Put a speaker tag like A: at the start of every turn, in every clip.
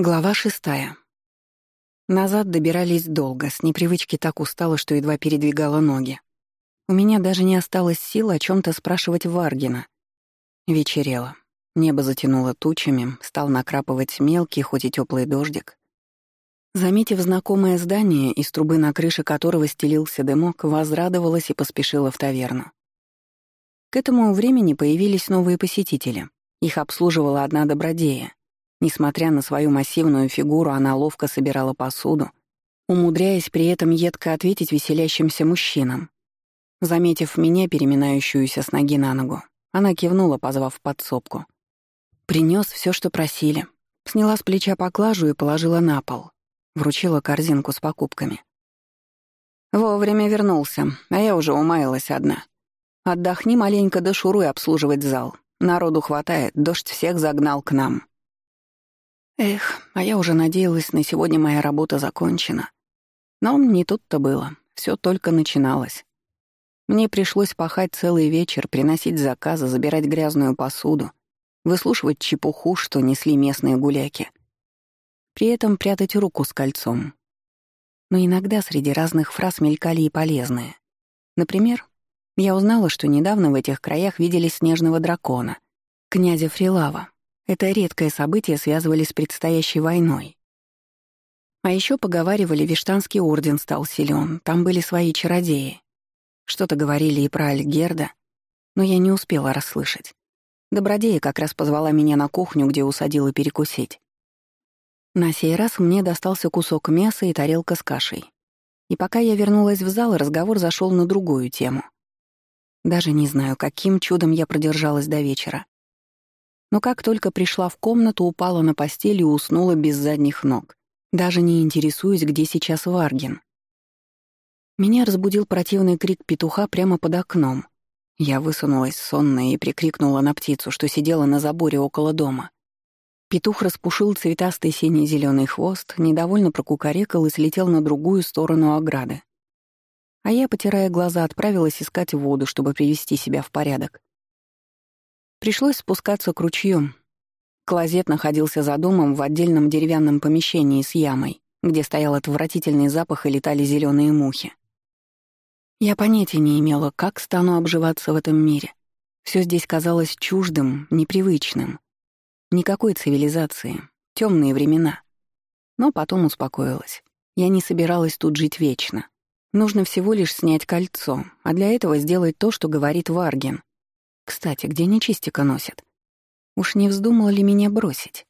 A: Глава шестая. Назад добирались долго, с непривычки так устала, что едва передвигала ноги. У меня даже не осталось сил о чем то спрашивать Варгина. Вечерело. Небо затянуло тучами, стал накрапывать мелкий, хоть и теплый дождик. Заметив знакомое здание, из трубы на крыше которого стелился дымок, возрадовалась и поспешила в таверну. К этому времени появились новые посетители. Их обслуживала одна добродея, Несмотря на свою массивную фигуру, она ловко собирала посуду, умудряясь при этом едко ответить веселящимся мужчинам. Заметив меня, переминающуюся с ноги на ногу, она кивнула, позвав подсобку. Принес все, что просили. Сняла с плеча поклажу и положила на пол. Вручила корзинку с покупками. Вовремя вернулся, а я уже умаялась одна. Отдохни маленько да шуруй обслуживать зал. Народу хватает, дождь всех загнал к нам. Эх, а я уже надеялась, на сегодня моя работа закончена. Но не тут-то было, все только начиналось. Мне пришлось пахать целый вечер, приносить заказы, забирать грязную посуду, выслушивать чепуху, что несли местные гуляки. При этом прятать руку с кольцом. Но иногда среди разных фраз мелькали и полезные. Например, я узнала, что недавно в этих краях видели снежного дракона, князя Фрилава, это редкое событие связывали с предстоящей войной. А еще поговаривали, Виштанский орден стал силен, там были свои чародеи. Что-то говорили и про Альгерда, но я не успела расслышать. Добродея как раз позвала меня на кухню, где усадила перекусить. На сей раз мне достался кусок мяса и тарелка с кашей. И пока я вернулась в зал, разговор зашел на другую тему. Даже не знаю, каким чудом я продержалась до вечера но как только пришла в комнату, упала на постель и уснула без задних ног, даже не интересуясь, где сейчас Варгин. Меня разбудил противный крик петуха прямо под окном. Я высунулась сонная и прикрикнула на птицу, что сидела на заборе около дома. Петух распушил цветастый синий зеленый хвост, недовольно прокукарекал и слетел на другую сторону ограды. А я, потирая глаза, отправилась искать воду, чтобы привести себя в порядок. Пришлось спускаться к ручью. Клозет находился за домом в отдельном деревянном помещении с ямой, где стоял отвратительный запах и летали зеленые мухи. Я понятия не имела, как стану обживаться в этом мире. Все здесь казалось чуждым, непривычным. Никакой цивилизации, темные времена. Но потом успокоилась. Я не собиралась тут жить вечно. Нужно всего лишь снять кольцо, а для этого сделать то, что говорит Варгин. Кстати, где нечистика носит? Уж не вздумал ли меня бросить?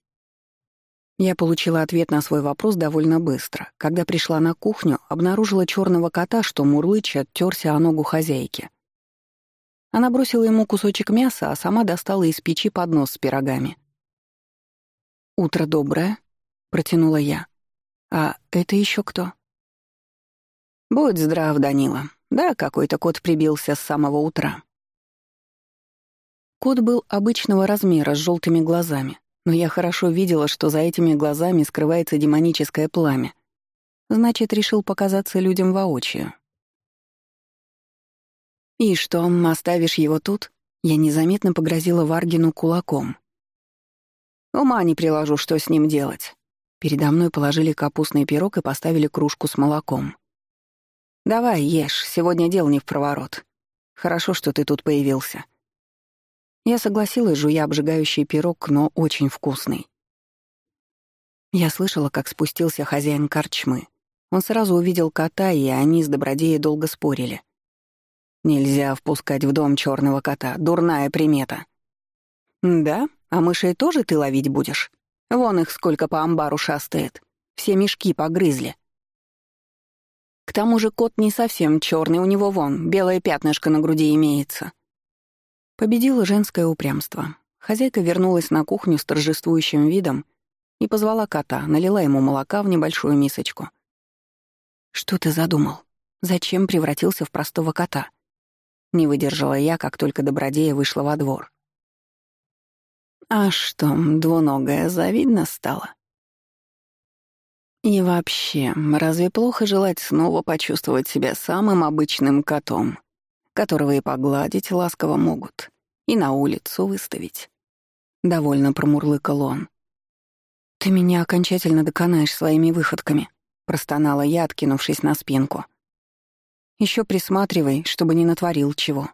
A: Я получила ответ на свой вопрос довольно быстро. Когда пришла на кухню, обнаружила черного кота, что мурлыча оттерся о ногу хозяйки. Она бросила ему кусочек мяса, а сама достала из печи поднос с пирогами. «Утро доброе», — протянула я. «А это еще кто?» «Будь здрав, Данила. Да, какой-то кот прибился с самого утра. Кот был обычного размера с желтыми глазами, но я хорошо видела, что за этими глазами скрывается демоническое пламя. Значит, решил показаться людям воочию. «И что, оставишь его тут?» Я незаметно погрозила Варгину кулаком. «Ума не приложу, что с ним делать». Передо мной положили капустный пирог и поставили кружку с молоком. «Давай, ешь, сегодня дел не в проворот. Хорошо, что ты тут появился. Я согласилась, жуя обжигающий пирог, но очень вкусный. Я слышала, как спустился хозяин корчмы. Он сразу увидел кота, и они с Добродеей долго спорили. «Нельзя впускать в дом черного кота, дурная примета». «Да? А мышей тоже ты ловить будешь? Вон их сколько по амбару шастает. Все мешки погрызли». К тому же кот не совсем черный, у него вон, белое пятнышко на груди имеется. Победило женское упрямство. Хозяйка вернулась на кухню с торжествующим видом и позвала кота, налила ему молока в небольшую мисочку. «Что ты задумал? Зачем превратился в простого кота?» Не выдержала я, как только Добродея вышла во двор. «А что, двуногая завидно стала?» «И вообще, разве плохо желать снова почувствовать себя самым обычным котом?» Которого и погладить ласково могут, и на улицу выставить. Довольно промурлыкал он. «Ты меня окончательно доконаешь своими выходками», — простонала я, откинувшись на спинку. Еще присматривай, чтобы не натворил чего».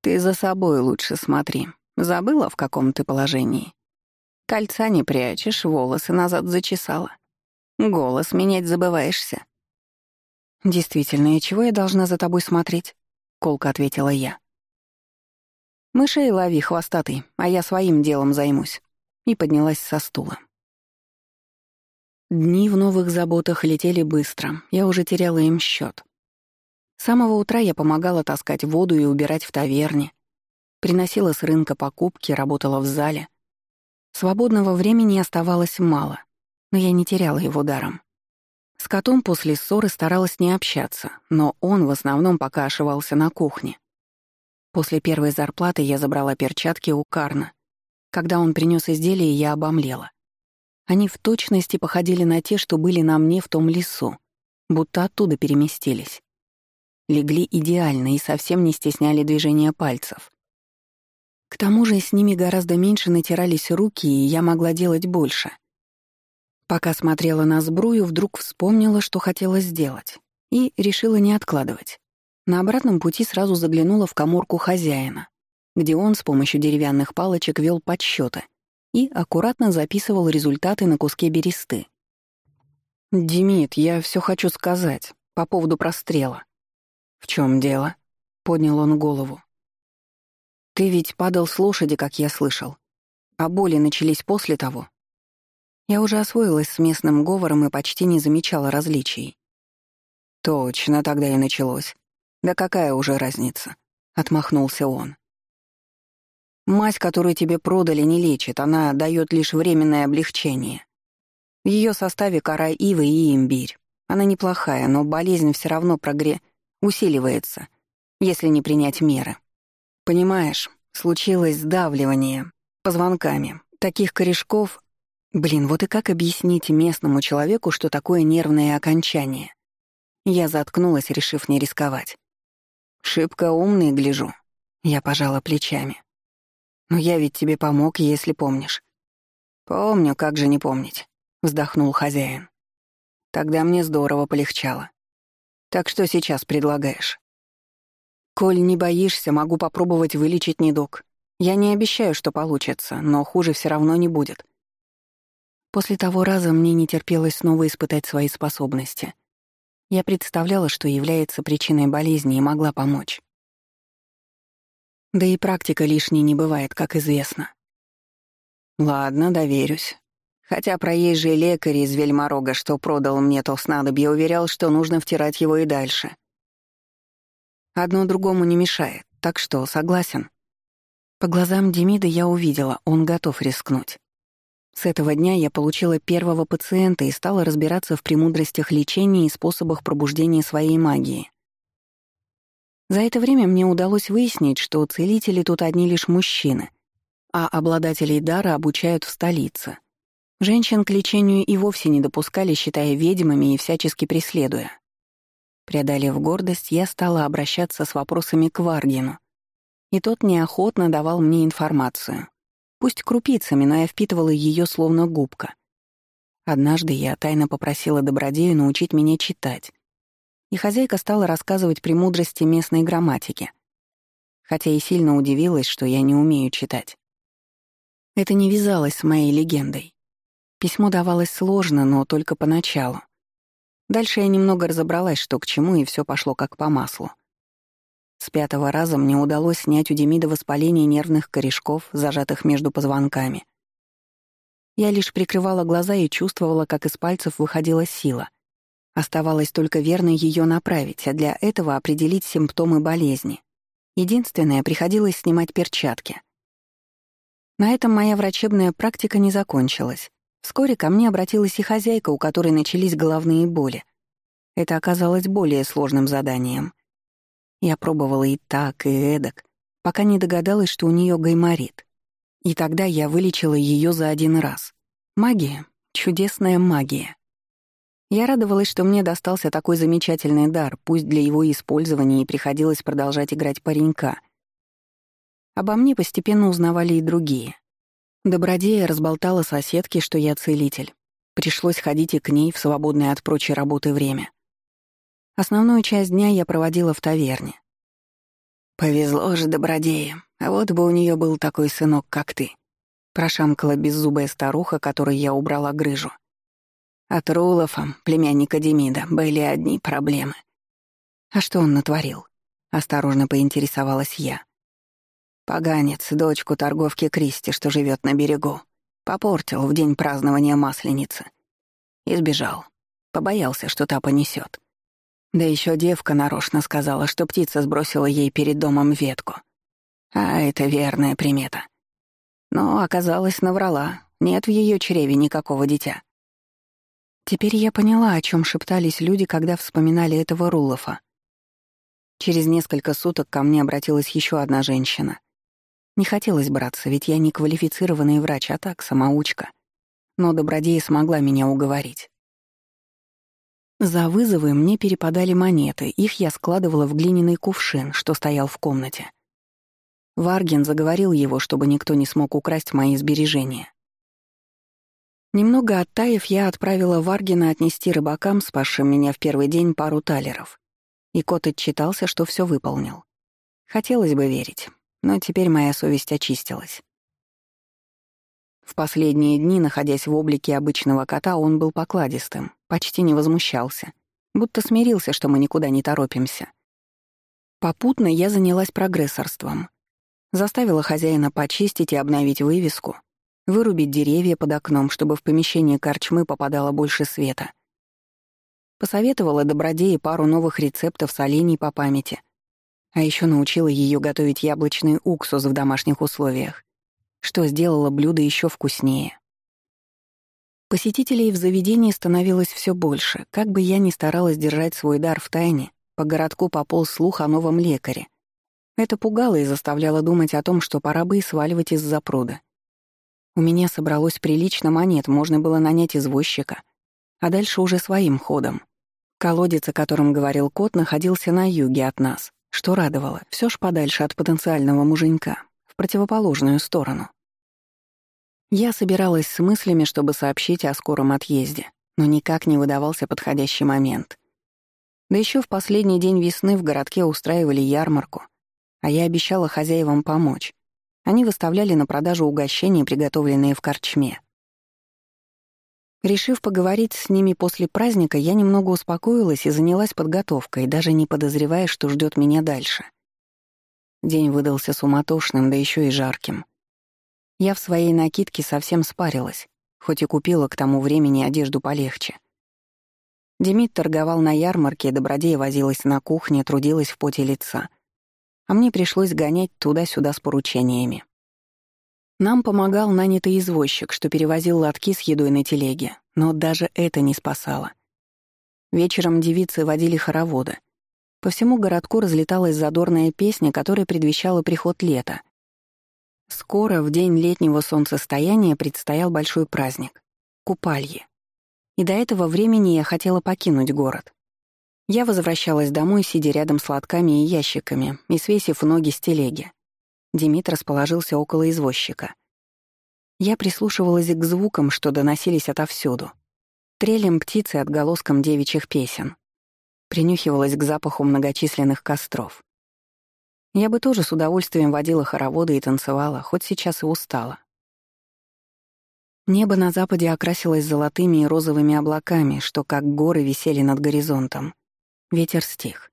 A: «Ты за собой лучше смотри. Забыла, в каком ты положении? Кольца не прячешь, волосы назад зачесала. Голос менять забываешься». «Действительно, и чего я должна за тобой смотреть?» — колко ответила я. «Мышей лови, хвостатый, а я своим делом займусь», и поднялась со стула. Дни в новых заботах летели быстро, я уже теряла им счет. С самого утра я помогала таскать воду и убирать в таверне, приносила с рынка покупки, работала в зале. Свободного времени оставалось мало, но я не теряла его даром. С котом после ссоры старалась не общаться, но он в основном пока ошивался на кухне. После первой зарплаты я забрала перчатки у Карна. Когда он принес изделие, я обомлела. Они в точности походили на те, что были на мне в том лесу, будто оттуда переместились. Легли идеально и совсем не стесняли движения пальцев. К тому же с ними гораздо меньше натирались руки, и я могла делать больше. Пока смотрела на сбрую, вдруг вспомнила, что хотела сделать, и решила не откладывать. На обратном пути сразу заглянула в коморку хозяина, где он с помощью деревянных палочек вел подсчеты и аккуратно записывал результаты на куске бересты. «Демид, я все хочу сказать по поводу прострела». «В чем дело?» — поднял он голову. «Ты ведь падал с лошади, как я слышал. А боли начались после того». Я уже освоилась с местным говором и почти не замечала различий. «Точно, тогда и началось. «Да какая уже разница?» — отмахнулся он. «Мазь, которую тебе продали, не лечит, она дает лишь временное облегчение. В ее составе кора ивы и имбирь. Она неплохая, но болезнь все равно прогре... усиливается, если не принять меры. Понимаешь, случилось сдавливание позвонками. Таких корешков... Блин, вот и как объяснить местному человеку, что такое нервное окончание? Я заткнулась, решив не рисковать. Шибко умный, гляжу. Я пожала плечами. Но я ведь тебе помог, если помнишь. Помню, как же не помнить, вздохнул хозяин. Тогда мне здорово полегчало. Так что сейчас предлагаешь? Коль не боишься, могу попробовать вылечить недуг. Я не обещаю, что получится, но хуже все равно не будет. После того раза мне не терпелось снова испытать свои способности — я представляла, что является причиной болезни и могла помочь. Да и практика лишней не бывает, как известно. Ладно, доверюсь. Хотя проезжий лекарь из Вельморога, что продал мне то снадобье, уверял, что нужно втирать его и дальше. Одно другому не мешает, так что согласен. По глазам Демида я увидела, он готов рискнуть. С этого дня я получила первого пациента и стала разбираться в премудростях лечения и способах пробуждения своей магии. За это время мне удалось выяснить, что целители тут одни лишь мужчины, а обладателей дара обучают в столице. Женщин к лечению и вовсе не допускали, считая ведьмами и всячески преследуя. Преодолев гордость, я стала обращаться с вопросами к Варгину, и тот неохотно давал мне информацию. Пусть крупицами, но я впитывала ее словно губка. Однажды я тайно попросила Добродею научить меня читать. И хозяйка стала рассказывать премудрости местной грамматики. Хотя и сильно удивилась, что я не умею читать. Это не вязалось с моей легендой. Письмо давалось сложно, но только поначалу. Дальше я немного разобралась, что к чему, и все пошло как по маслу. С пятого раза мне удалось снять у Демида воспаление нервных корешков, зажатых между позвонками. Я лишь прикрывала глаза и чувствовала, как из пальцев выходила сила. Оставалось только верно ее направить, а для этого определить симптомы болезни. Единственное, приходилось снимать перчатки. На этом моя врачебная практика не закончилась. Вскоре ко мне обратилась и хозяйка, у которой начались головные боли. Это оказалось более сложным заданием. Я пробовала и так, и эдак, пока не догадалась, что у нее гайморит. И тогда я вылечила ее за один раз. Магия, чудесная магия. Я радовалась, что мне достался такой замечательный дар, пусть для его использования и приходилось продолжать играть паренька. Обо мне постепенно узнавали и другие. Добродея разболтала соседке, что я целитель. Пришлось ходить и к ней в свободное от прочей работы время. Основную часть дня я проводила в таверне. «Повезло же добродея, а вот бы у нее был такой сынок, как ты», прошамкала беззубая старуха, которой я убрала грыжу. От Рулофа, племянника Демида, были одни проблемы. «А что он натворил?» — осторожно поинтересовалась я. Поганец, дочку торговки Кристи, что живет на берегу, попортил в день празднования Масленицы. Избежал. Побоялся, что та понесет. Да еще девка нарочно сказала, что птица сбросила ей перед домом ветку. А это верная примета. Но оказалось, наврала. Нет в ее чреве никакого дитя. Теперь я поняла, о чем шептались люди, когда вспоминали этого Рулофа. Через несколько суток ко мне обратилась еще одна женщина. Не хотелось браться, ведь я не квалифицированный врач, а так, самоучка. Но Добродея смогла меня уговорить. За вызовы мне перепадали монеты, их я складывала в глиняный кувшин, что стоял в комнате. Варгин заговорил его, чтобы никто не смог украсть мои сбережения. Немного оттаив, я отправила Варгина отнести рыбакам, спасшим меня в первый день, пару талеров. И кот отчитался, что все выполнил. Хотелось бы верить, но теперь моя совесть очистилась. В последние дни, находясь в облике обычного кота, он был покладистым, почти не возмущался, будто смирился, что мы никуда не торопимся. Попутно я занялась прогрессорством. Заставила хозяина почистить и обновить вывеску, вырубить деревья под окном, чтобы в помещение корчмы попадало больше света. Посоветовала добродее пару новых рецептов солений по памяти. А еще научила ее готовить яблочный уксус в домашних условиях что сделало блюдо еще вкуснее. Посетителей в заведении становилось все больше. Как бы я ни старалась держать свой дар в тайне, по городку пополз слух о новом лекаре. Это пугало и заставляло думать о том, что пора бы и сваливать из-за пруда. У меня собралось прилично монет, можно было нанять извозчика, а дальше уже своим ходом. Колодец, о котором говорил кот, находился на юге от нас, что радовало, все ж подальше от потенциального муженька противоположную сторону. Я собиралась с мыслями, чтобы сообщить о скором отъезде, но никак не выдавался подходящий момент. Да еще в последний день весны в городке устраивали ярмарку, а я обещала хозяевам помочь. Они выставляли на продажу угощения, приготовленные в корчме. Решив поговорить с ними после праздника, я немного успокоилась и занялась подготовкой, даже не подозревая, что ждет меня дальше — День выдался суматошным, да еще и жарким. Я в своей накидке совсем спарилась, хоть и купила к тому времени одежду полегче. Демид торговал на ярмарке, Добродея возилась на кухне, трудилась в поте лица. А мне пришлось гонять туда-сюда с поручениями. Нам помогал нанятый извозчик, что перевозил лотки с едой на телеге, но даже это не спасало. Вечером девицы водили хороводы, по всему городку разлеталась задорная песня, которая предвещала приход лета. Скоро, в день летнего солнцестояния, предстоял большой праздник — Купалье. И до этого времени я хотела покинуть город. Я возвращалась домой, сидя рядом с лотками и ящиками и свесив ноги с телеги. Демид расположился около извозчика. Я прислушивалась к звукам, что доносились отовсюду. Трелем птицы отголоском девичьих песен принюхивалась к запаху многочисленных костров. Я бы тоже с удовольствием водила хороводы и танцевала, хоть сейчас и устала. Небо на западе окрасилось золотыми и розовыми облаками, что как горы висели над горизонтом. Ветер стих.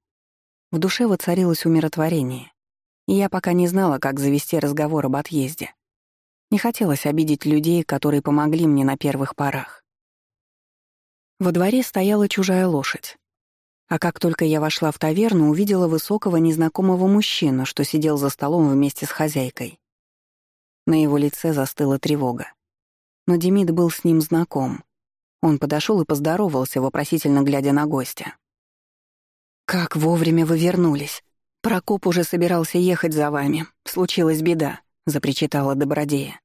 A: В душе воцарилось умиротворение, и я пока не знала, как завести разговор об отъезде. Не хотелось обидеть людей, которые помогли мне на первых порах. Во дворе стояла чужая лошадь. А как только я вошла в таверну, увидела высокого незнакомого мужчину, что сидел за столом вместе с хозяйкой. На его лице застыла тревога. Но Демид был с ним знаком. Он подошел и поздоровался, вопросительно глядя на гостя. «Как вовремя вы вернулись. Прокоп уже собирался ехать за вами. Случилась беда», — запричитала Добродея.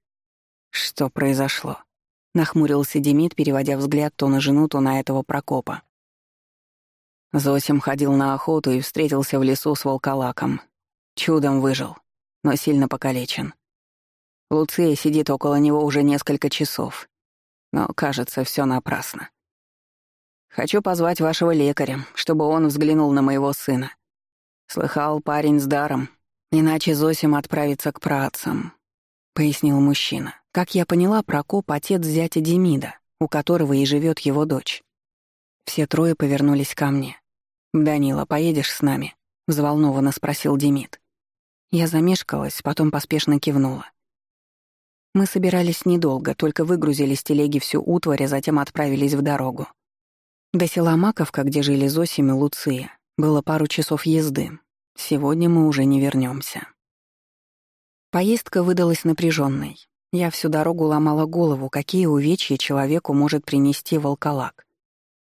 A: «Что произошло?» — нахмурился Демид, переводя взгляд то на жену, то на этого Прокопа. Зосим ходил на охоту и встретился в лесу с волколаком. Чудом выжил, но сильно покалечен. Луция сидит около него уже несколько часов. Но, кажется, все напрасно. Хочу позвать вашего лекаря, чтобы он взглянул на моего сына. Слыхал, парень с даром, иначе Зосим отправится к праотцам», — пояснил мужчина. Как я поняла, Прокоп — отец зятя Демида, у которого и живет его дочь. Все трое повернулись ко мне. «Данила, поедешь с нами?» — взволнованно спросил Демид. Я замешкалась, потом поспешно кивнула. Мы собирались недолго, только выгрузили с телеги всю утварь, а затем отправились в дорогу. До села Маковка, где жили Зосим и Луция, было пару часов езды. Сегодня мы уже не вернемся. Поездка выдалась напряженной. Я всю дорогу ломала голову, какие увечья человеку может принести волколак.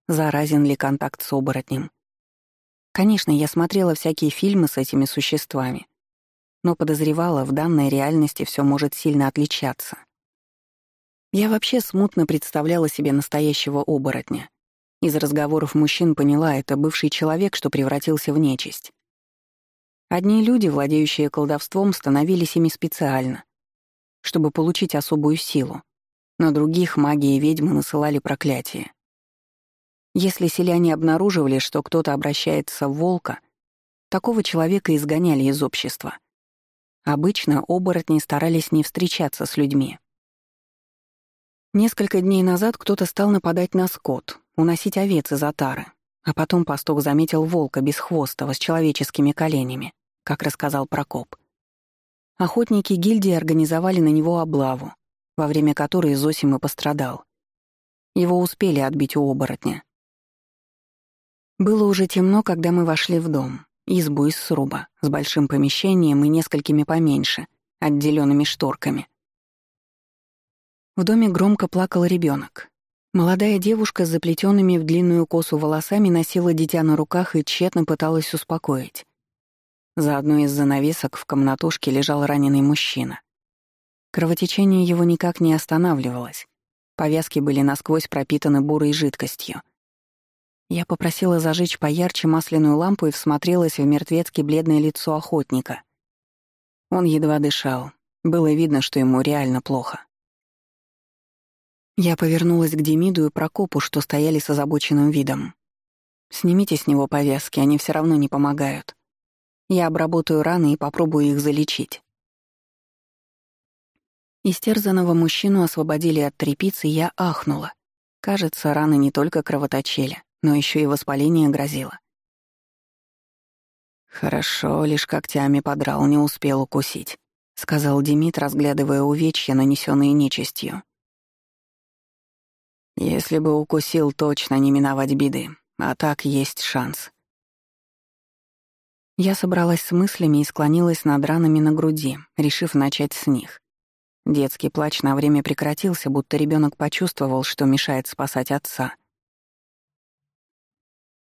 A: Заразен ли контакт с оборотнем? Конечно, я смотрела всякие фильмы с этими существами, но подозревала, в данной реальности все может сильно отличаться. Я вообще смутно представляла себе настоящего оборотня. Из разговоров мужчин поняла, это бывший человек, что превратился в нечисть. Одни люди, владеющие колдовством, становились ими специально, чтобы получить особую силу. На других маги и ведьмы насылали проклятие. Если селяне обнаруживали, что кто-то обращается в волка, такого человека изгоняли из общества. Обычно оборотни старались не встречаться с людьми. Несколько дней назад кто-то стал нападать на скот, уносить овец из отары. А потом пастух заметил волка без хвостого с человеческими коленями, как рассказал Прокоп. Охотники гильдии организовали на него облаву, во время которой Зосим и пострадал. Его успели отбить у оборотня. Было уже темно, когда мы вошли в дом, избу из сруба, с большим помещением и несколькими поменьше, отделенными шторками. В доме громко плакал ребенок. Молодая девушка с заплетенными в длинную косу волосами носила дитя на руках и тщетно пыталась успокоить. За одной из занавесок в комнатушке лежал раненый мужчина. Кровотечение его никак не останавливалось. Повязки были насквозь пропитаны бурой жидкостью. Я попросила зажечь поярче масляную лампу и всмотрелась в мертвецки бледное лицо охотника. Он едва дышал. Было видно, что ему реально плохо. Я повернулась к Демиду и Прокопу, что стояли с озабоченным видом. «Снимите с него повязки, они все равно не помогают. Я обработаю раны и попробую их залечить». Истерзанного мужчину освободили от трепицы, и я ахнула. Кажется, раны не только кровоточили, но еще и воспаление грозило. «Хорошо, лишь когтями подрал, не успел укусить», — сказал Демид, разглядывая увечья, нанесенные нечистью. Если бы укусил, точно не миновать беды, а так есть шанс. Я собралась с мыслями и склонилась над ранами на груди, решив начать с них. Детский плач на время прекратился, будто ребенок почувствовал, что мешает спасать отца.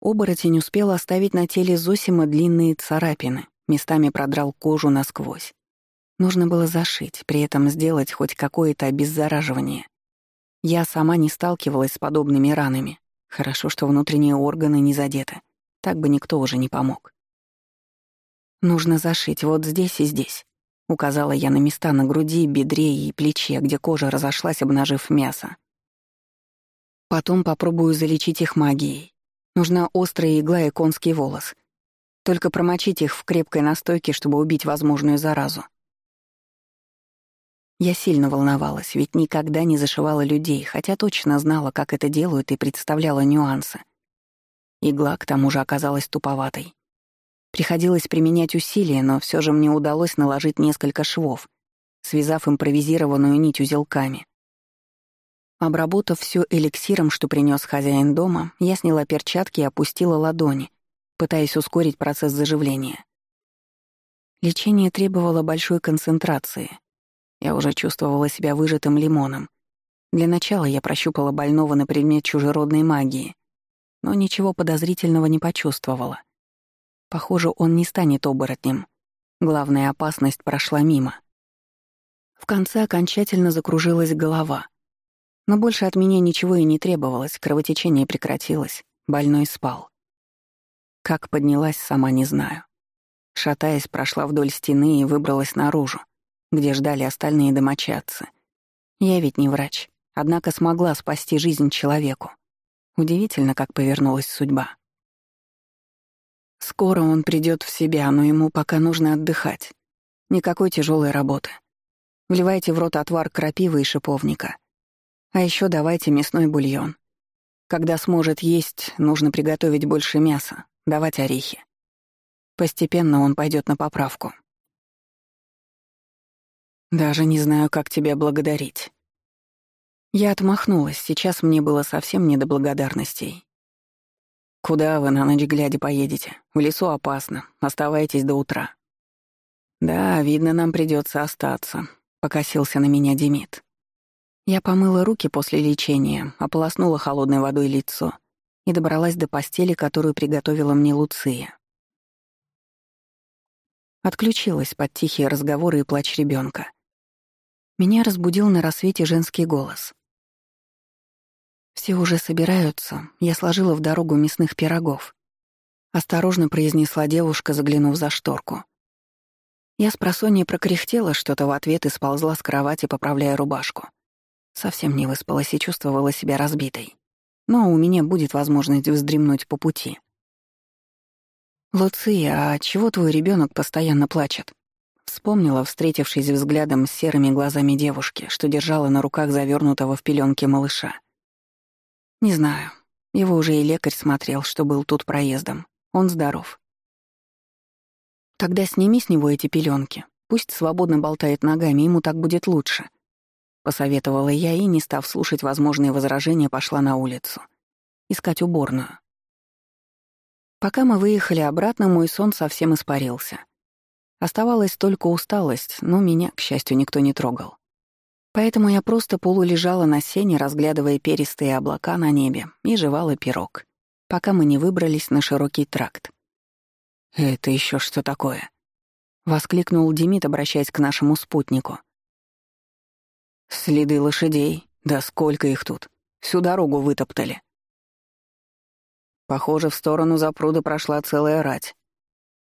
A: Оборотень успел оставить на теле Зосима длинные царапины, местами продрал кожу насквозь. Нужно было зашить, при этом сделать хоть какое-то обеззараживание. Я сама не сталкивалась с подобными ранами. Хорошо, что внутренние органы не задеты. Так бы никто уже не помог. «Нужно зашить вот здесь и здесь», — указала я на места на груди, бедре и плече, где кожа разошлась, обнажив мясо. Потом попробую залечить их магией. Нужна острая игла и конский волос. Только промочить их в крепкой настойке, чтобы убить возможную заразу. Я сильно волновалась, ведь никогда не зашивала людей, хотя точно знала, как это делают и представляла нюансы. Игла к тому же оказалась туповатой. Приходилось применять усилия, но все же мне удалось наложить несколько швов, связав импровизированную нить узелками. Обработав все эликсиром, что принес хозяин дома, я сняла перчатки и опустила ладони, пытаясь ускорить процесс заживления. Лечение требовало большой концентрации — я уже чувствовала себя выжатым лимоном. Для начала я прощупала больного на предмет чужеродной магии, но ничего подозрительного не почувствовала. Похоже, он не станет оборотнем. Главная опасность прошла мимо. В конце окончательно закружилась голова. Но больше от меня ничего и не требовалось, кровотечение прекратилось, больной спал. Как поднялась, сама не знаю. Шатаясь, прошла вдоль стены и выбралась наружу, где ждали остальные домочадцы. Я ведь не врач, однако смогла спасти жизнь человеку. Удивительно, как повернулась судьба. Скоро он придет в себя, но ему пока нужно отдыхать. Никакой тяжелой работы. Вливайте в рот отвар крапивы и шиповника. А еще давайте мясной бульон. Когда сможет есть, нужно приготовить больше мяса, давать орехи. Постепенно он пойдет на поправку. Даже не знаю, как тебя благодарить. Я отмахнулась, сейчас мне было совсем не до благодарностей. Куда вы на ночь глядя поедете? В лесу опасно, оставайтесь до утра. Да, видно, нам придется остаться, покосился на меня Демид. Я помыла руки после лечения, ополоснула холодной водой лицо и добралась до постели, которую приготовила мне Луция. Отключилась под тихие разговоры и плач ребенка. Меня разбудил на рассвете женский голос. Все уже собираются. Я сложила в дорогу мясных пирогов. Осторожно произнесла девушка, заглянув за шторку. Я с просонья прокряхтела что-то в ответ и сползла с кровати, поправляя рубашку. Совсем не выспалась и чувствовала себя разбитой. Но у меня будет возможность вздремнуть по пути. «Луция, а чего твой ребенок постоянно плачет?» Вспомнила, встретившись взглядом с серыми глазами девушки, что держала на руках завернутого в пеленке малыша. Не знаю. Его уже и лекарь смотрел, что был тут проездом. Он здоров. Тогда сними с него эти пеленки. Пусть свободно болтает ногами, ему так будет лучше. Посоветовала я и, не став слушать возможные возражения, пошла на улицу. Искать уборную. Пока мы выехали обратно, мой сон совсем испарился. Оставалась только усталость, но меня, к счастью, никто не трогал. Поэтому я просто полулежала на сене, разглядывая перистые облака на небе, и жевала пирог, пока мы не выбрались на широкий тракт. «Это еще что такое?» — воскликнул Демид, обращаясь к нашему спутнику. «Следы лошадей. Да сколько их тут. Всю дорогу вытоптали». Похоже, в сторону запруда прошла целая рать.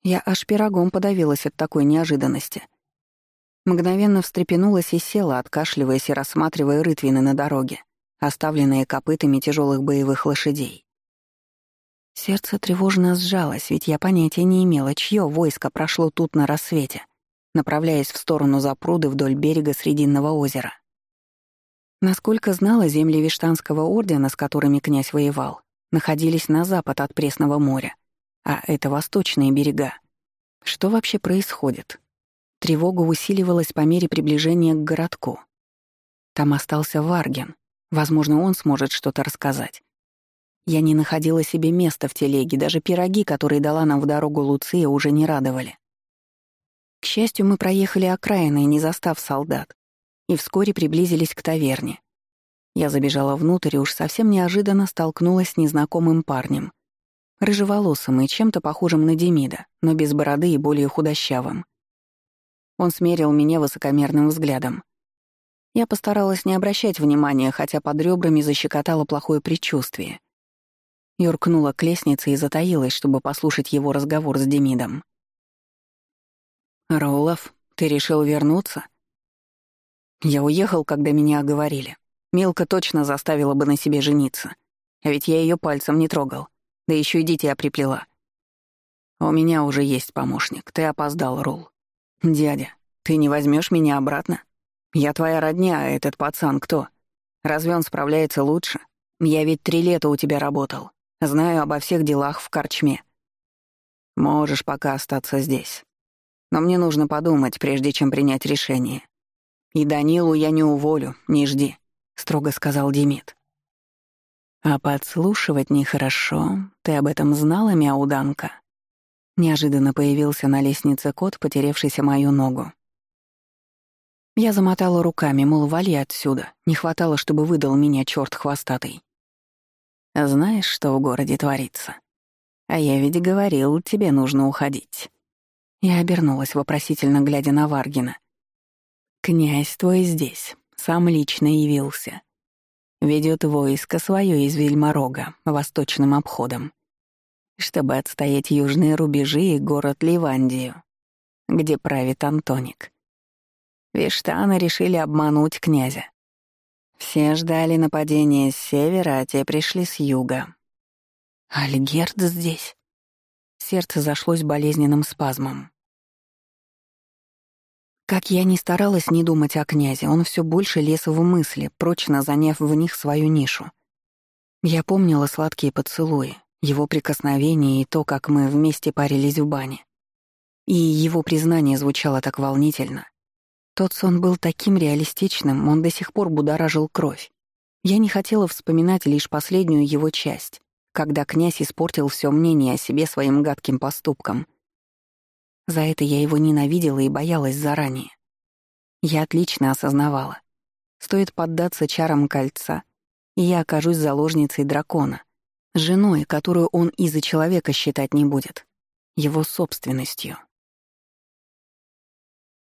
A: Я аж пирогом подавилась от такой неожиданности — Мгновенно встрепенулась и села, откашливаясь и рассматривая рытвины на дороге, оставленные копытами тяжелых боевых лошадей. Сердце тревожно сжалось, ведь я понятия не имела, чье войско прошло тут на рассвете, направляясь в сторону запруды вдоль берега Срединного озера. Насколько знала, земли Виштанского ордена, с которыми князь воевал, находились на запад от Пресного моря, а это восточные берега. Что вообще происходит? Тревога усиливалась по мере приближения к городку. Там остался Варген. Возможно, он сможет что-то рассказать. Я не находила себе места в телеге, даже пироги, которые дала нам в дорогу Луция, уже не радовали. К счастью, мы проехали окраины, не застав солдат, и вскоре приблизились к таверне. Я забежала внутрь и уж совсем неожиданно столкнулась с незнакомым парнем. Рыжеволосым и чем-то похожим на Демида, но без бороды и более худощавым. Он смерил меня высокомерным взглядом. Я постаралась не обращать внимания, хотя под ребрами защекотало плохое предчувствие. Юркнула к лестнице и затаилась, чтобы послушать его разговор с Демидом. «Ролов, ты решил вернуться?» Я уехал, когда меня оговорили. Милка точно заставила бы на себе жениться. А ведь я ее пальцем не трогал. Да еще и дитя приплела. У меня уже есть помощник. Ты опоздал, Рул. «Дядя, ты не возьмешь меня обратно? Я твоя родня, а этот пацан кто? Разве он справляется лучше? Я ведь три лета у тебя работал. Знаю обо всех делах в корчме. Можешь пока остаться здесь. Но мне нужно подумать, прежде чем принять решение. И Данилу я не уволю, не жди», — строго сказал Демид. «А подслушивать нехорошо. Ты об этом знала, мяуданка?» Неожиданно появился на лестнице кот, потеревшийся мою ногу. Я замотала руками, мол, вали отсюда. Не хватало, чтобы выдал меня черт хвостатый. Знаешь, что в городе творится? А я ведь говорил, тебе нужно уходить. Я обернулась, вопросительно глядя на Варгина. «Князь твой здесь, сам лично явился. Ведет войско свое из Вельморога, восточным обходом чтобы отстоять южные рубежи и город Ливандию, где правит Антоник. Виштаны решили обмануть князя. Все ждали нападения с севера, а те пришли с юга. Альгерд здесь. Сердце зашлось болезненным спазмом. Как я ни старалась не думать о князе, он все больше лез в мысли, прочно заняв в них свою нишу. Я помнила сладкие поцелуи, его прикосновения и то, как мы вместе парились в бане. И его признание звучало так волнительно. Тот сон был таким реалистичным, он до сих пор будоражил кровь. Я не хотела вспоминать лишь последнюю его часть, когда князь испортил все мнение о себе своим гадким поступком. За это я его ненавидела и боялась заранее. Я отлично осознавала. Стоит поддаться чарам кольца, и я окажусь заложницей дракона, женой, которую он из-за человека считать не будет, его собственностью.